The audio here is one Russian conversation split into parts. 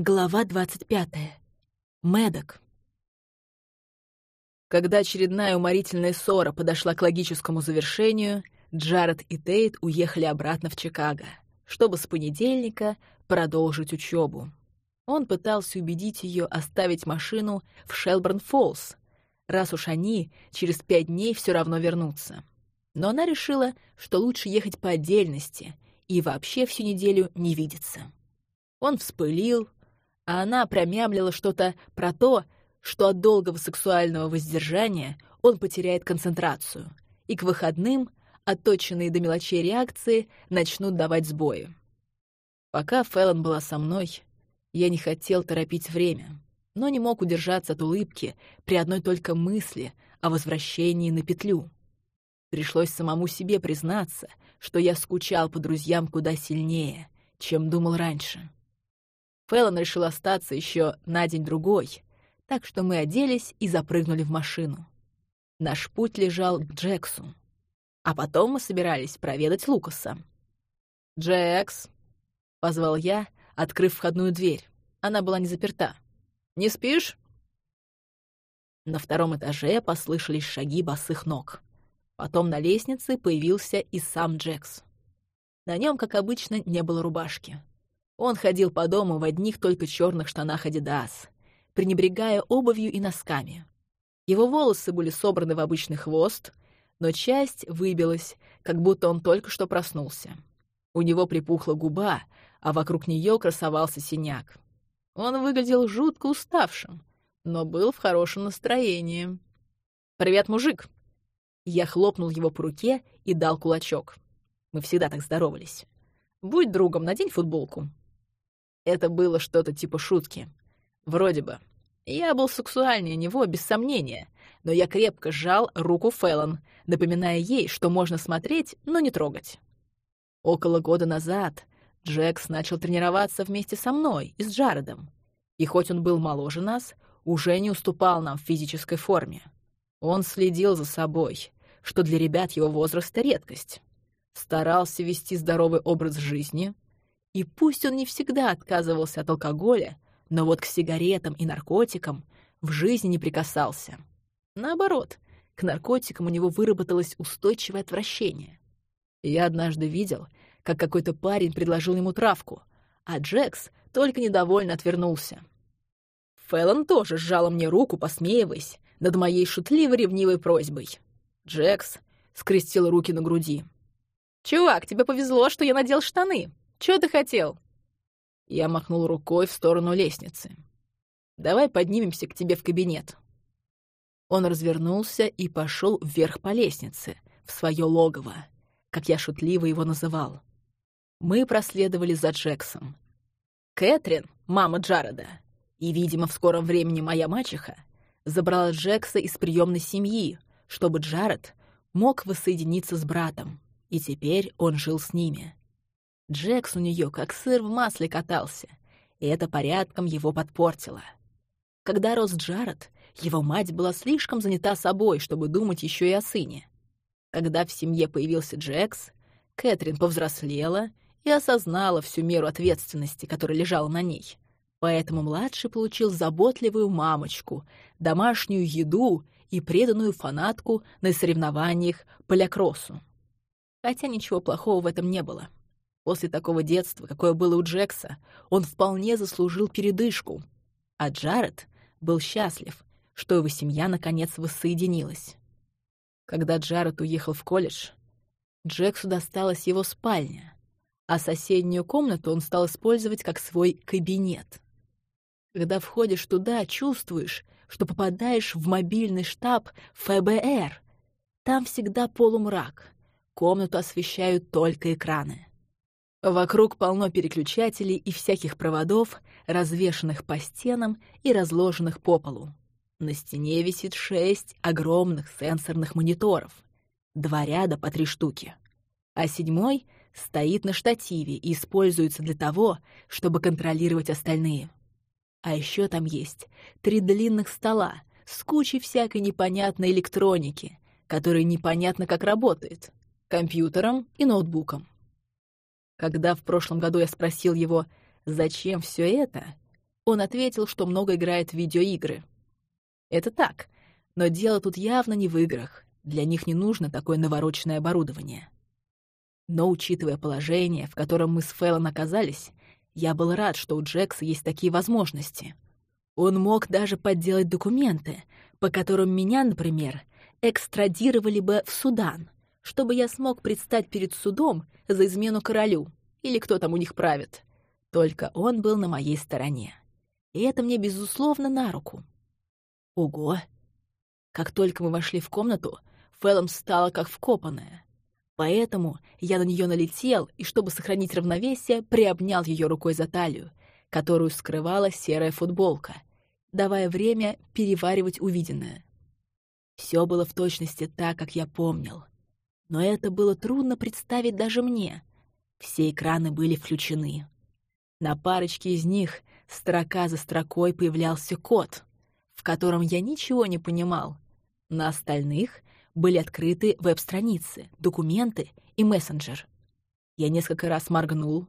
Глава 25. Медок. Когда очередная уморительная ссора подошла к логическому завершению, Джаред и Тейт уехали обратно в Чикаго, чтобы с понедельника продолжить учебу. Он пытался убедить ее оставить машину в Шелборн-Фоллс, раз уж они через пять дней все равно вернутся. Но она решила, что лучше ехать по отдельности и вообще всю неделю не видеться. Он вспылил, а она промямлила что-то про то, что от долгого сексуального воздержания он потеряет концентрацию, и к выходным отточенные до мелочей реакции начнут давать сбои. Пока Фэллон была со мной, я не хотел торопить время, но не мог удержаться от улыбки при одной только мысли о возвращении на петлю. Пришлось самому себе признаться, что я скучал по друзьям куда сильнее, чем думал раньше. Фэллон решил остаться еще на день-другой, так что мы оделись и запрыгнули в машину. Наш путь лежал к Джексу. А потом мы собирались проведать Лукаса. «Джекс!» — позвал я, открыв входную дверь. Она была не заперта. «Не спишь?» На втором этаже послышались шаги босых ног. Потом на лестнице появился и сам Джекс. На нем, как обычно, не было рубашки. Он ходил по дому в одних только черных штанах «Адидас», пренебрегая обувью и носками. Его волосы были собраны в обычный хвост, но часть выбилась, как будто он только что проснулся. У него припухла губа, а вокруг нее красовался синяк. Он выглядел жутко уставшим, но был в хорошем настроении. «Привет, мужик!» Я хлопнул его по руке и дал кулачок. Мы всегда так здоровались. «Будь другом, надень футболку». Это было что-то типа шутки. Вроде бы. Я был сексуальнее него, без сомнения, но я крепко сжал руку Фэллон, напоминая ей, что можно смотреть, но не трогать. Около года назад Джекс начал тренироваться вместе со мной и с Джаредом. И хоть он был моложе нас, уже не уступал нам в физической форме. Он следил за собой, что для ребят его возраста редкость. Старался вести здоровый образ жизни — и пусть он не всегда отказывался от алкоголя, но вот к сигаретам и наркотикам в жизни не прикасался. Наоборот, к наркотикам у него выработалось устойчивое отвращение. Я однажды видел, как какой-то парень предложил ему травку, а Джекс только недовольно отвернулся. Фэллон тоже сжала мне руку, посмеиваясь над моей шутливо-ревнивой просьбой. Джекс скрестил руки на груди. «Чувак, тебе повезло, что я надел штаны. Чего ты хотел?» Я махнул рукой в сторону лестницы. «Давай поднимемся к тебе в кабинет». Он развернулся и пошел вверх по лестнице, в свое логово, как я шутливо его называл. Мы проследовали за Джексом. Кэтрин, мама Джареда, и, видимо, в скором времени моя мачеха, забрала Джекса из приемной семьи, чтобы Джаред мог воссоединиться с братом, и теперь он жил с ними. Джекс у нее как сыр в масле катался, и это порядком его подпортило. Когда рос Джаред, его мать была слишком занята собой, чтобы думать еще и о сыне. Когда в семье появился Джекс, Кэтрин повзрослела и осознала всю меру ответственности, которая лежала на ней. Поэтому младший получил заботливую мамочку, домашнюю еду и преданную фанатку на соревнованиях по лякроссу. Хотя ничего плохого в этом не было. После такого детства, какое было у Джекса, он вполне заслужил передышку. А Джаред был счастлив, что его семья наконец воссоединилась. Когда Джаред уехал в колледж, Джексу досталась его спальня, а соседнюю комнату он стал использовать как свой кабинет. Когда входишь туда, чувствуешь, что попадаешь в мобильный штаб ФБР. Там всегда полумрак. Комнату освещают только экраны. Вокруг полно переключателей и всяких проводов, развешанных по стенам и разложенных по полу. На стене висит шесть огромных сенсорных мониторов, два ряда по три штуки. А седьмой стоит на штативе и используется для того, чтобы контролировать остальные. А еще там есть три длинных стола с кучей всякой непонятной электроники, которая непонятно как работает, компьютером и ноутбуком. Когда в прошлом году я спросил его, зачем все это, Он ответил, что много играет в видеоигры. Это так, но дело тут явно не в играх. Для них не нужно такое навороченное оборудование. Но, учитывая положение, в котором мы с Фэллон оказались, я был рад, что у Джекса есть такие возможности. Он мог даже подделать документы, по которым меня, например, экстрадировали бы в Судан, чтобы я смог предстать перед судом за измену королю, или кто там у них правит. Только он был на моей стороне. И это мне, безусловно, на руку. Ого! Как только мы вошли в комнату, Фэллом стала как вкопанная. Поэтому я на нее налетел и, чтобы сохранить равновесие, приобнял ее рукой за талию, которую скрывала серая футболка, давая время переваривать увиденное. Все было в точности так, как я помнил. Но это было трудно представить даже мне. Все экраны были включены. На парочке из них строка за строкой появлялся код, в котором я ничего не понимал. На остальных были открыты веб-страницы, документы и мессенджер. Я несколько раз моргнул.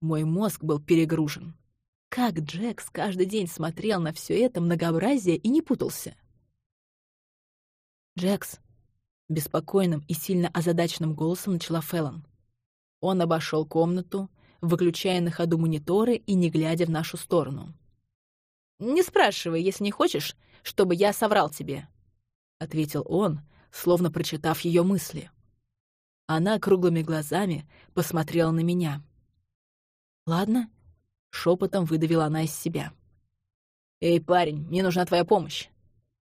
Мой мозг был перегружен. Как Джекс каждый день смотрел на все это многообразие и не путался? «Джекс», — беспокойным и сильно озадаченным голосом начала Феллон. Он обошел комнату, выключая на ходу мониторы и не глядя в нашу сторону. «Не спрашивай, если не хочешь, чтобы я соврал тебе», — ответил он, словно прочитав ее мысли. Она круглыми глазами посмотрела на меня. «Ладно», — шепотом выдавила она из себя. «Эй, парень, мне нужна твоя помощь».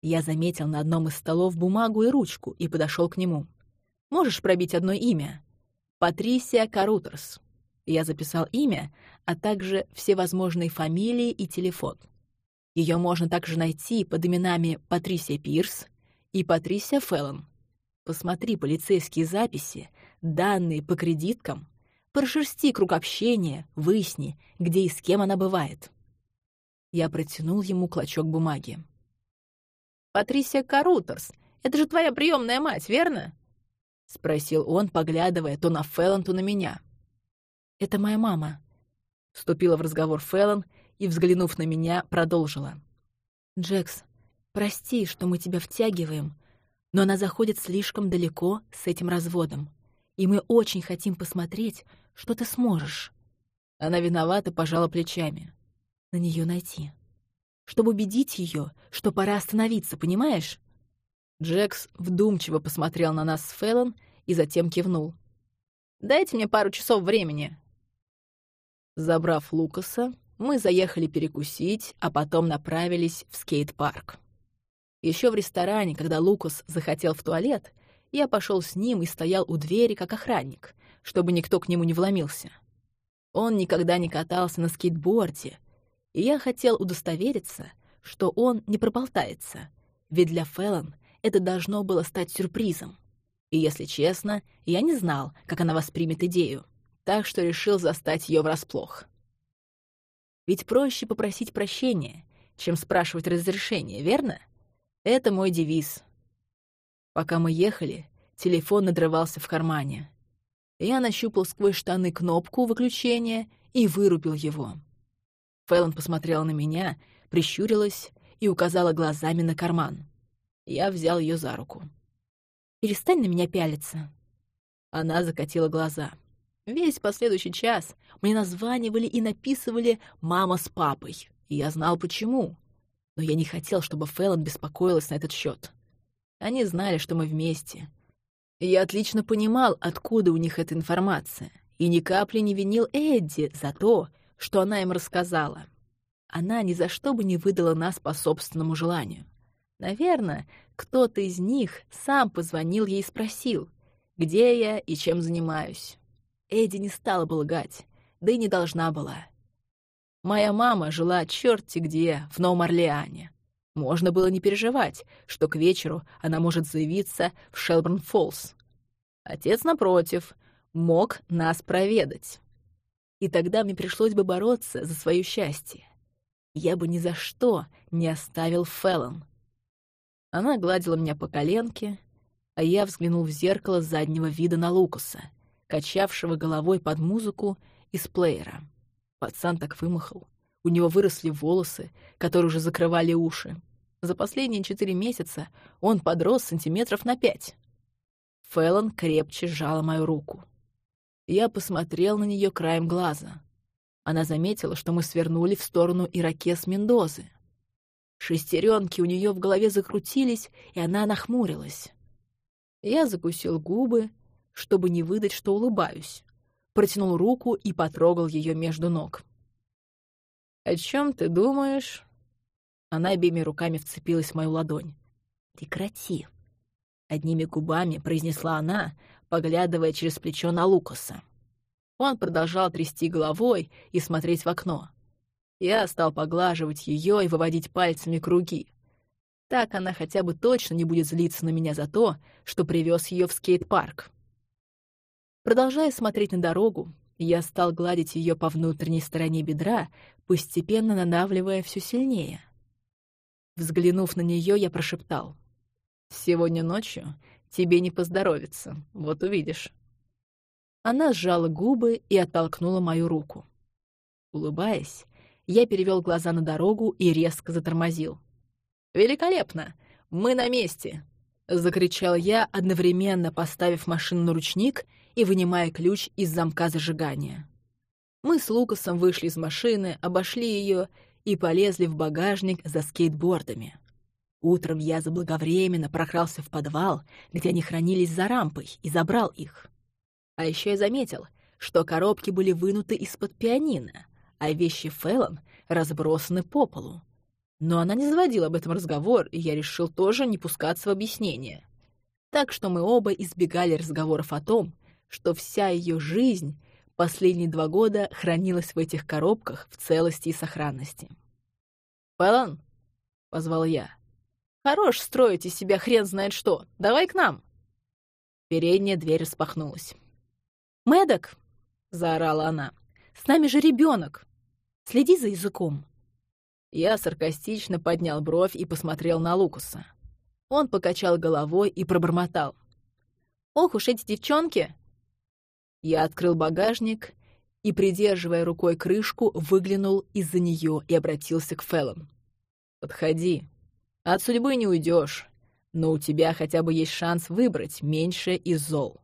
Я заметил на одном из столов бумагу и ручку и подошел к нему. «Можешь пробить одно имя?» «Патрисия Карутерс». Я записал имя, а также все возможные фамилии и телефон. Ее можно также найти под именами Патрисия Пирс и Патрисия Феллон. Посмотри полицейские записи, данные по кредиткам, прошерсти круг общения, выясни, где и с кем она бывает. Я протянул ему клочок бумаги. «Патрисия Карутерс, это же твоя приемная мать, верно?» — спросил он, поглядывая то на Феллон, то на меня. «Это моя мама», — вступила в разговор Феллон и, взглянув на меня, продолжила. «Джекс, прости, что мы тебя втягиваем, но она заходит слишком далеко с этим разводом, и мы очень хотим посмотреть, что ты сможешь». Она виновата, пожала плечами. На нее найти. Чтобы убедить ее, что пора остановиться, понимаешь? Джекс вдумчиво посмотрел на нас с Фэллон и затем кивнул. «Дайте мне пару часов времени». Забрав Лукаса, мы заехали перекусить, а потом направились в скейт-парк. Еще в ресторане, когда Лукас захотел в туалет, я пошел с ним и стоял у двери как охранник, чтобы никто к нему не вломился. Он никогда не катался на скейтборде, и я хотел удостовериться, что он не проболтается, ведь для Фэллон это должно было стать сюрпризом. И, если честно, я не знал, как она воспримет идею так что решил застать ее врасплох. Ведь проще попросить прощения, чем спрашивать разрешения, верно? Это мой девиз. Пока мы ехали, телефон надрывался в кармане. Я нащупал сквозь штаны кнопку выключения и вырубил его. Фэллон посмотрела на меня, прищурилась и указала глазами на карман. Я взял ее за руку. «Перестань на меня пялиться». Она закатила глаза. Весь последующий час мне названивали и написывали «мама с папой», и я знал почему. Но я не хотел, чтобы Фэллон беспокоилась на этот счет. Они знали, что мы вместе. И я отлично понимал, откуда у них эта информация, и ни капли не винил Эдди за то, что она им рассказала. Она ни за что бы не выдала нас по собственному желанию. Наверное, кто-то из них сам позвонил ей и спросил, где я и чем занимаюсь. Эдди не стала бы лгать, да и не должна была. Моя мама жила черти где, в Новом Орлеане. Можно было не переживать, что к вечеру она может заявиться в Шелборн-Фоллс. Отец, напротив, мог нас проведать. И тогда мне пришлось бы бороться за свое счастье. Я бы ни за что не оставил Феллон. Она гладила меня по коленке, а я взглянул в зеркало заднего вида на Лукаса — качавшего головой под музыку из плеера. Пацан так вымахал. У него выросли волосы, которые уже закрывали уши. За последние четыре месяца он подрос сантиметров на пять. Фэллон крепче сжала мою руку. Я посмотрел на нее краем глаза. Она заметила, что мы свернули в сторону Иракес Мендозы. Шестеренки у нее в голове закрутились, и она нахмурилась. Я закусил губы, чтобы не выдать, что улыбаюсь. Протянул руку и потрогал ее между ног. «О чем ты думаешь?» Она обеими руками вцепилась в мою ладонь. «Прекрати!» Одними губами произнесла она, поглядывая через плечо на Лукаса. Он продолжал трясти головой и смотреть в окно. Я стал поглаживать ее и выводить пальцами круги. Так она хотя бы точно не будет злиться на меня за то, что привез ее в скейт-парк. Продолжая смотреть на дорогу, я стал гладить ее по внутренней стороне бедра, постепенно надавливая все сильнее. Взглянув на нее, я прошептал. «Сегодня ночью тебе не поздоровится, вот увидишь». Она сжала губы и оттолкнула мою руку. Улыбаясь, я перевел глаза на дорогу и резко затормозил. «Великолепно! Мы на месте!» — закричал я, одновременно поставив машину на ручник и вынимая ключ из замка зажигания. Мы с Лукасом вышли из машины, обошли ее и полезли в багажник за скейтбордами. Утром я заблаговременно прокрался в подвал, где они хранились за рампой, и забрал их. А еще я заметил, что коробки были вынуты из-под пианино, а вещи Фэллон разбросаны по полу. Но она не заводила об этом разговор, и я решил тоже не пускаться в объяснение. Так что мы оба избегали разговоров о том, что вся ее жизнь последние два года хранилась в этих коробках в целости и сохранности. «Фэллон?» — позвал я. «Хорош строить из себя хрен знает что. Давай к нам!» Передняя дверь распахнулась. «Мэддок!» — заорала она. «С нами же ребенок. Следи за языком!» Я саркастично поднял бровь и посмотрел на Лукаса. Он покачал головой и пробормотал. «Ох уж эти девчонки!» Я открыл багажник и, придерживая рукой крышку, выглянул из-за нее и обратился к Феллон. «Подходи. От судьбы не уйдешь, но у тебя хотя бы есть шанс выбрать меньше из зол».